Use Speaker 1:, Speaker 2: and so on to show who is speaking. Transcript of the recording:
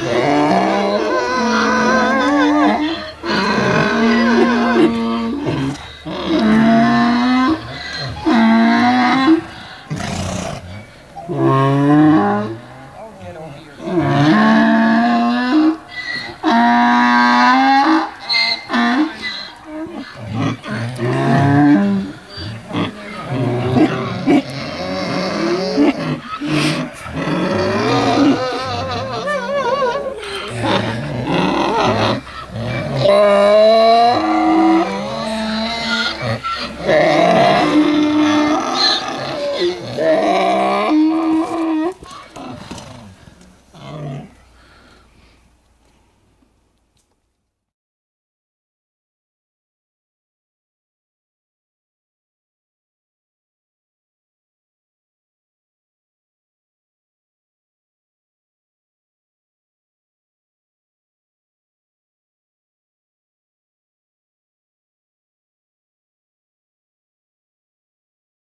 Speaker 1: Yeah.